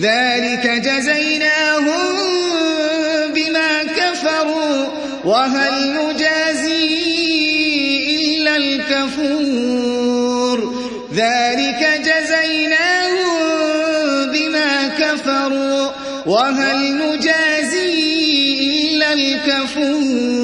ذلك جزيناهم بما كفروا وهل نجازي إلا الكفور؟ ذلك جزيناهم بما كفروا وهل نجازي إلا الكفور؟